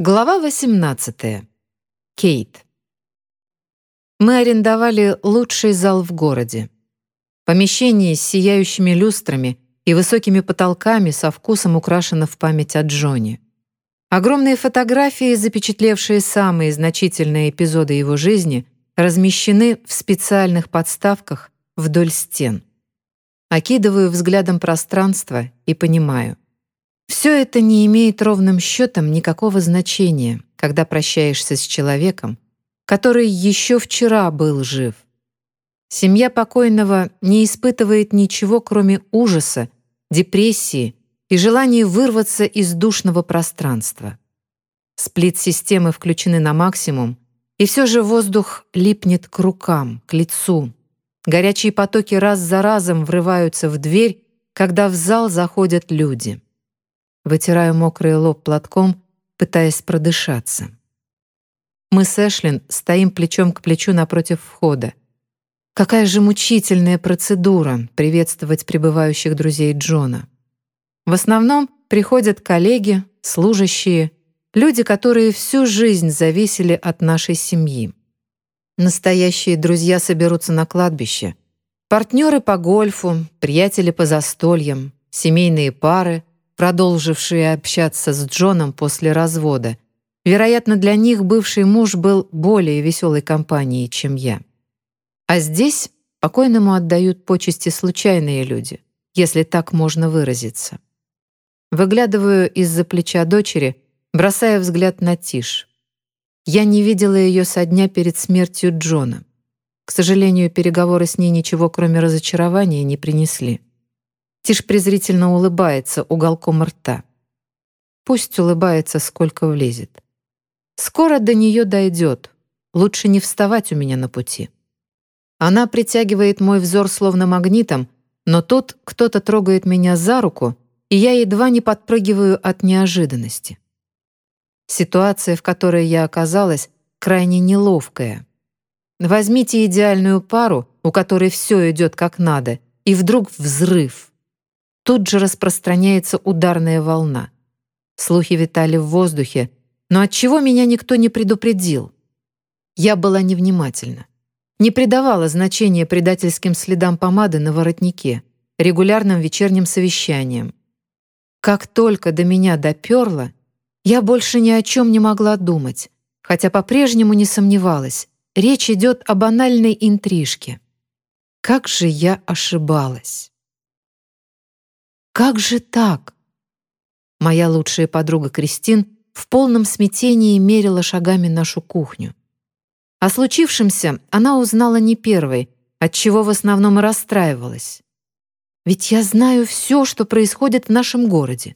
Глава 18. Кейт. Мы арендовали лучший зал в городе. Помещение с сияющими люстрами и высокими потолками со вкусом украшено в память о Джоне. Огромные фотографии, запечатлевшие самые значительные эпизоды его жизни, размещены в специальных подставках вдоль стен. Окидываю взглядом пространство и понимаю. Все это не имеет ровным счетом никакого значения, когда прощаешься с человеком, который еще вчера был жив. Семья покойного не испытывает ничего, кроме ужаса, депрессии и желания вырваться из душного пространства. Сплит-системы включены на максимум, и все же воздух липнет к рукам, к лицу. Горячие потоки раз за разом врываются в дверь, когда в зал заходят люди. Вытираю мокрый лоб платком, пытаясь продышаться. Мы с Эшлин стоим плечом к плечу напротив входа. Какая же мучительная процедура приветствовать прибывающих друзей Джона. В основном приходят коллеги, служащие, люди, которые всю жизнь зависели от нашей семьи. Настоящие друзья соберутся на кладбище. Партнеры по гольфу, приятели по застольям, семейные пары — продолжившие общаться с Джоном после развода. Вероятно, для них бывший муж был более веселой компанией, чем я. А здесь покойному отдают почести случайные люди, если так можно выразиться. Выглядываю из-за плеча дочери, бросая взгляд на Тиш. Я не видела ее со дня перед смертью Джона. К сожалению, переговоры с ней ничего, кроме разочарования, не принесли. Тиш презрительно улыбается уголком рта. Пусть улыбается, сколько влезет. Скоро до нее дойдет. Лучше не вставать у меня на пути. Она притягивает мой взор словно магнитом, но тут кто-то трогает меня за руку, и я едва не подпрыгиваю от неожиданности. Ситуация, в которой я оказалась, крайне неловкая. Возьмите идеальную пару, у которой все идет как надо, и вдруг взрыв. Тут же распространяется ударная волна. Слухи витали в воздухе, но от чего меня никто не предупредил? Я была невнимательна. Не придавала значения предательским следам помады на воротнике, регулярным вечерним совещаниям. Как только до меня доперло, я больше ни о чем не могла думать, хотя по-прежнему не сомневалась, речь идет о банальной интрижке. Как же я ошибалась! Как же так? Моя лучшая подруга Кристин в полном смятении мерила шагами нашу кухню. О случившемся она узнала не первой, отчего в основном и расстраивалась. Ведь я знаю все, что происходит в нашем городе.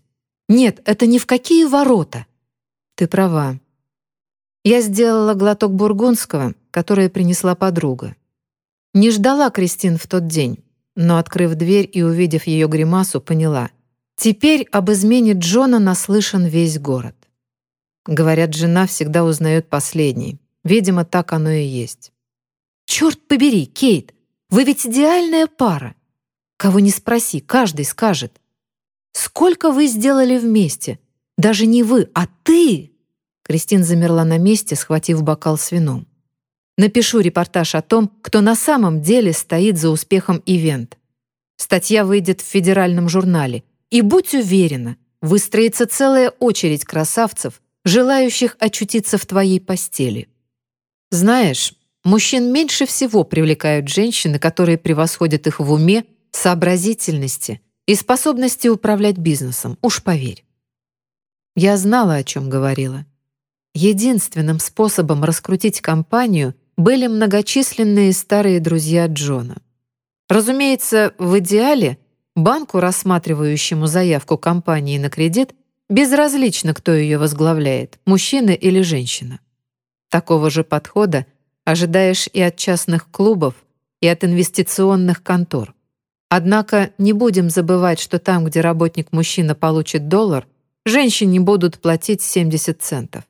Нет, это ни в какие ворота. Ты права. Я сделала глоток бургундского, которое принесла подруга. Не ждала Кристин в тот день но, открыв дверь и увидев ее гримасу, поняла. Теперь об измене Джона наслышан весь город. Говорят, жена всегда узнает последней. Видимо, так оно и есть. «Черт побери, Кейт, вы ведь идеальная пара. Кого не спроси, каждый скажет. Сколько вы сделали вместе? Даже не вы, а ты!» Кристин замерла на месте, схватив бокал с вином. Напишу репортаж о том, кто на самом деле стоит за успехом ивент. Статья выйдет в федеральном журнале. И будь уверена, выстроится целая очередь красавцев, желающих очутиться в твоей постели. Знаешь, мужчин меньше всего привлекают женщины, которые превосходят их в уме, сообразительности и способности управлять бизнесом, уж поверь. Я знала, о чем говорила. Единственным способом раскрутить компанию — были многочисленные старые друзья Джона. Разумеется, в идеале банку, рассматривающему заявку компании на кредит, безразлично, кто ее возглавляет, мужчина или женщина. Такого же подхода ожидаешь и от частных клубов, и от инвестиционных контор. Однако не будем забывать, что там, где работник-мужчина получит доллар, женщине будут платить 70 центов.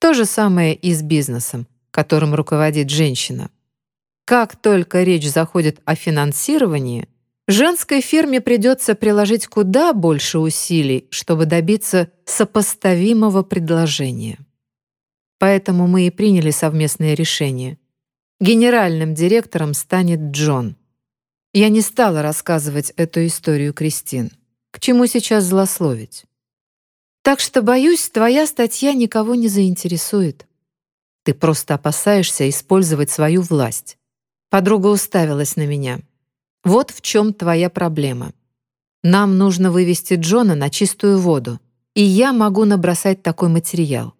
То же самое и с бизнесом которым руководит женщина. Как только речь заходит о финансировании, Женской фирме придется приложить куда больше усилий, чтобы добиться сопоставимого предложения. Поэтому мы и приняли совместное решение. Генеральным директором станет Джон. Я не стала рассказывать эту историю Кристин. К чему сейчас злословить? Так что, боюсь, твоя статья никого не заинтересует. Ты просто опасаешься использовать свою власть. Подруга уставилась на меня. Вот в чем твоя проблема. Нам нужно вывести Джона на чистую воду, и я могу набросать такой материал.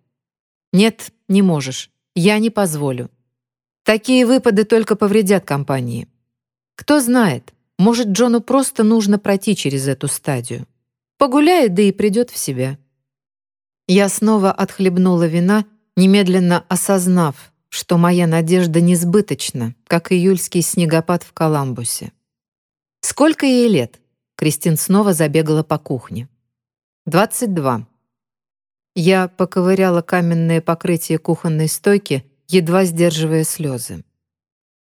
Нет, не можешь. Я не позволю. Такие выпады только повредят компании. Кто знает, может, Джону просто нужно пройти через эту стадию. Погуляет, да и придет в себя. Я снова отхлебнула вина, немедленно осознав, что моя надежда несбыточна, как июльский снегопад в Коламбусе. «Сколько ей лет?» Кристин снова забегала по кухне. «Двадцать два». Я поковыряла каменное покрытие кухонной стойки, едва сдерживая слезы.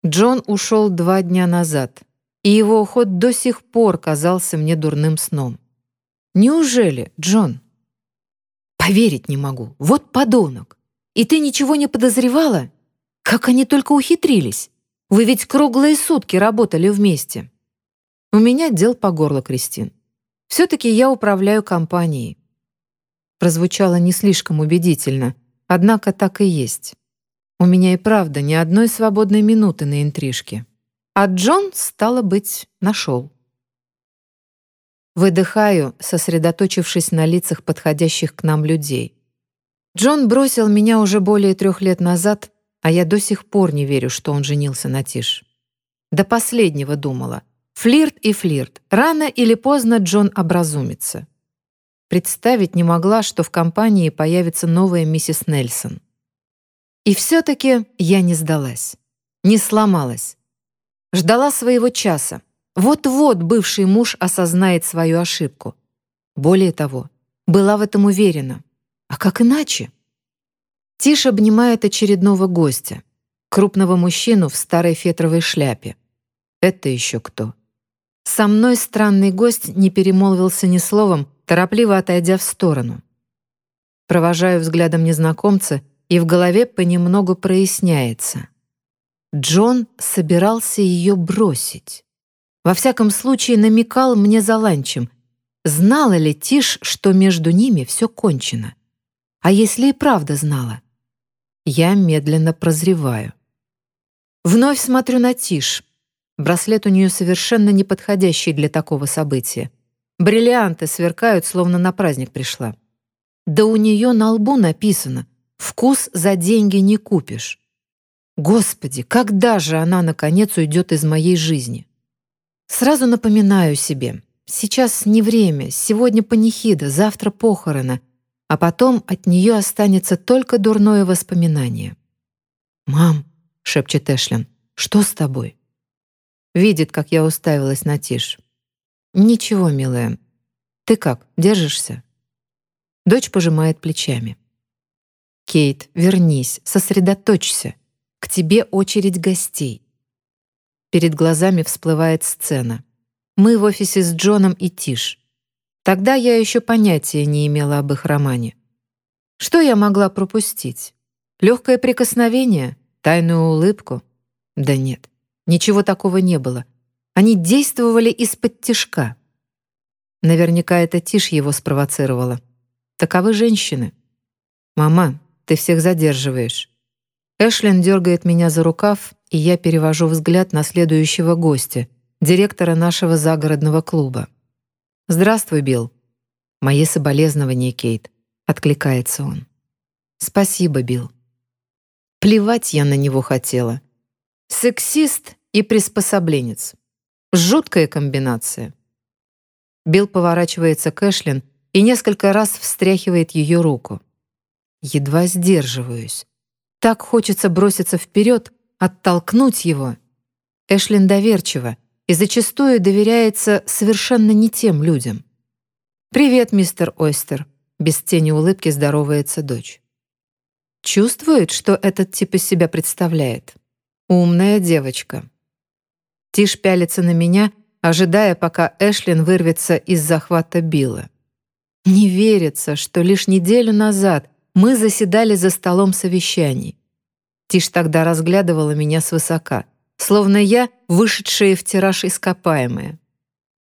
Джон ушел два дня назад, и его уход до сих пор казался мне дурным сном. «Неужели, Джон?» Поверить не могу. Вот подонок. И ты ничего не подозревала? Как они только ухитрились? Вы ведь круглые сутки работали вместе. У меня дел по горло, Кристин. Все-таки я управляю компанией. Прозвучало не слишком убедительно, однако так и есть. У меня и правда ни одной свободной минуты на интрижке. А Джон, стало быть, нашел. Выдыхаю, сосредоточившись на лицах подходящих к нам людей. Джон бросил меня уже более трех лет назад, а я до сих пор не верю, что он женился на Тиш. До последнего думала. Флирт и флирт. Рано или поздно Джон образумится. Представить не могла, что в компании появится новая миссис Нельсон. И все-таки я не сдалась. Не сломалась. Ждала своего часа, вот-вот бывший муж осознает свою ошибку. Более того, была в этом уверена. А как иначе? Тиш обнимает очередного гостя, крупного мужчину в старой фетровой шляпе. Это еще кто? Со мной странный гость не перемолвился ни словом, торопливо отойдя в сторону. Провожаю взглядом незнакомца, и в голове понемногу проясняется. Джон собирался ее бросить. Во всяком случае, намекал мне за ланчем. Знала ли Тиш, что между ними все кончено? А если и правда знала? Я медленно прозреваю. Вновь смотрю на Тиш. Браслет у нее совершенно неподходящий для такого события. Бриллианты сверкают, словно на праздник пришла. Да у нее на лбу написано «Вкус за деньги не купишь». Господи, когда же она, наконец, уйдет из моей жизни? Сразу напоминаю себе, сейчас не время, сегодня панихида, завтра похороны, а потом от нее останется только дурное воспоминание. «Мам», — шепчет Эшлин, — «что с тобой?» Видит, как я уставилась на Тиш. «Ничего, милая. Ты как, держишься?» Дочь пожимает плечами. «Кейт, вернись, сосредоточься. К тебе очередь гостей. Перед глазами всплывает сцена. Мы в офисе с Джоном и Тиш. Тогда я еще понятия не имела об их романе. Что я могла пропустить? Легкое прикосновение? Тайную улыбку? Да нет, ничего такого не было. Они действовали из-под тишка. Наверняка это Тиш его спровоцировала. Таковы женщины. «Мама, ты всех задерживаешь». Эшлин дергает меня за рукав, и я перевожу взгляд на следующего гостя, директора нашего загородного клуба. «Здравствуй, Билл». «Мои соболезнования, Кейт», — откликается он. «Спасибо, Билл». Плевать я на него хотела. Сексист и приспособленец. Жуткая комбинация. Билл поворачивается к Эшлин и несколько раз встряхивает ее руку. Едва сдерживаюсь. Так хочется броситься вперед, оттолкнуть его. Эшлин доверчива и зачастую доверяется совершенно не тем людям. «Привет, мистер Ойстер», — без тени улыбки здоровается дочь. Чувствует, что этот тип из себя представляет. Умная девочка. Тиш пялится на меня, ожидая, пока Эшлин вырвется из захвата Билла. Не верится, что лишь неделю назад мы заседали за столом совещаний. Тиш тогда разглядывала меня свысока, словно я вышедшая в тираж ископаемая.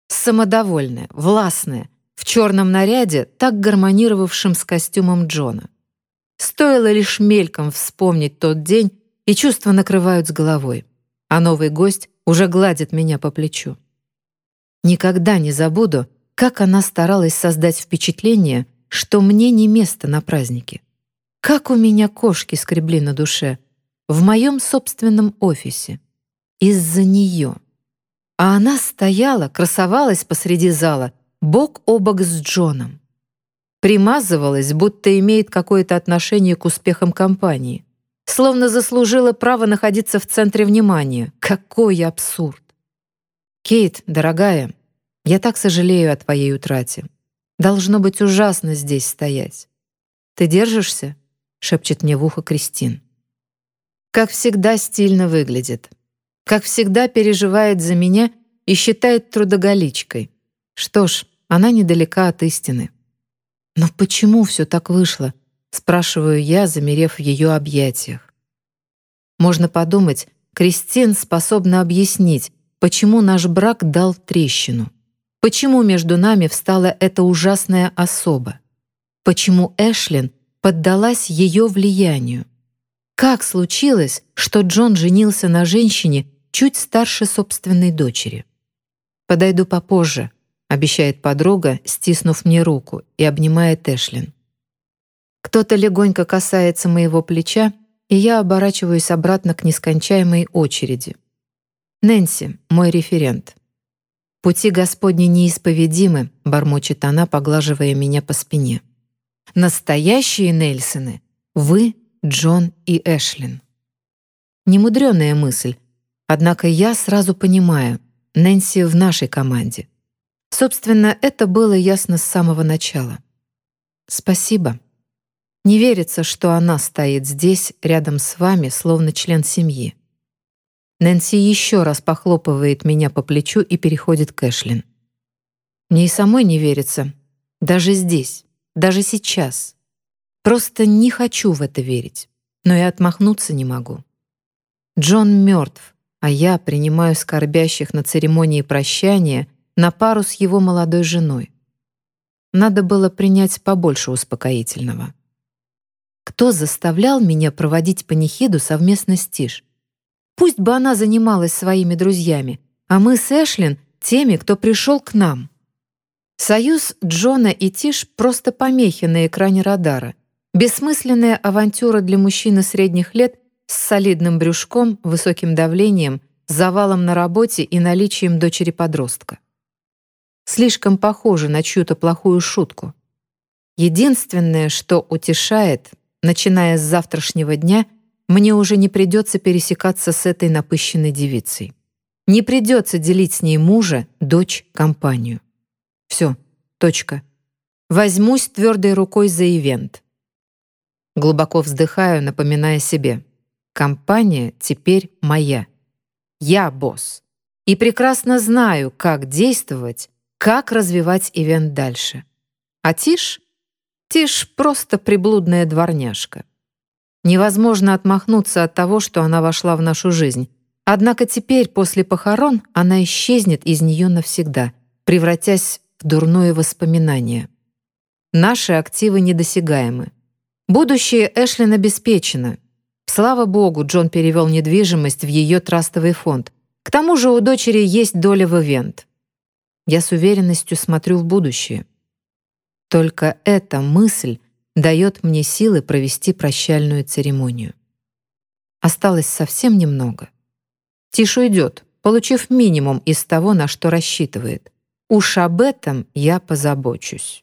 Самодовольная, властная, в черном наряде, так гармонировавшем с костюмом Джона. Стоило лишь мельком вспомнить тот день, и чувства накрывают с головой, а новый гость уже гладит меня по плечу. Никогда не забуду, как она старалась создать впечатление, что мне не место на празднике. Как у меня кошки скребли на душе. В моем собственном офисе. Из-за нее. А она стояла, красовалась посреди зала, бок о бок с Джоном. Примазывалась, будто имеет какое-то отношение к успехам компании. Словно заслужила право находиться в центре внимания. Какой абсурд! «Кейт, дорогая, я так сожалею о твоей утрате. Должно быть ужасно здесь стоять. Ты держишься?» — шепчет мне в ухо Кристин. Как всегда стильно выглядит. Как всегда переживает за меня и считает трудоголичкой. Что ж, она недалека от истины. Но почему все так вышло? Спрашиваю я, замерев в ее объятиях. Можно подумать, Кристин способна объяснить, почему наш брак дал трещину. Почему между нами встала эта ужасная особа? Почему Эшлин поддалась ее влиянию? Как случилось, что Джон женился на женщине чуть старше собственной дочери? «Подойду попозже», — обещает подруга, стиснув мне руку и обнимает Эшлин. Кто-то легонько касается моего плеча, и я оборачиваюсь обратно к нескончаемой очереди. Нэнси, мой референт. «Пути Господни неисповедимы», — бормочет она, поглаживая меня по спине. «Настоящие Нельсоны — вы, Джон и Эшлин». Немудрёная мысль, однако я сразу понимаю, Нэнси в нашей команде. Собственно, это было ясно с самого начала. Спасибо. Не верится, что она стоит здесь, рядом с вами, словно член семьи. Нэнси еще раз похлопывает меня по плечу и переходит к Эшлин. Мне и самой не верится. Даже здесь, даже сейчас. Просто не хочу в это верить, но и отмахнуться не могу. Джон мертв, а я принимаю скорбящих на церемонии прощания на пару с его молодой женой. Надо было принять побольше успокоительного. Кто заставлял меня проводить панихиду совместно с Тиш? Пусть бы она занималась своими друзьями, а мы с Эшлин — теми, кто пришел к нам. Союз Джона и Тиш — просто помехи на экране радара. Бессмысленная авантюра для мужчины средних лет с солидным брюшком, высоким давлением, завалом на работе и наличием дочери-подростка. Слишком похоже на чью-то плохую шутку. Единственное, что утешает, начиная с завтрашнего дня — мне уже не придется пересекаться с этой напыщенной девицей. Не придется делить с ней мужа, дочь, компанию. Все, точка. Возьмусь твердой рукой за ивент. Глубоко вздыхаю, напоминая себе. Компания теперь моя. Я босс. И прекрасно знаю, как действовать, как развивать ивент дальше. А Тиш? Тиш просто приблудная дворняжка. Невозможно отмахнуться от того, что она вошла в нашу жизнь. Однако теперь, после похорон, она исчезнет из нее навсегда, превратясь в дурное воспоминание. Наши активы недосягаемы. Будущее Эшлин обеспечено. Слава богу, Джон перевел недвижимость в ее трастовый фонд. К тому же у дочери есть доля в ивент. Я с уверенностью смотрю в будущее. Только эта мысль дает мне силы провести прощальную церемонию. Осталось совсем немного. Тиш уйдет, получив минимум из того, на что рассчитывает. Уж об этом я позабочусь.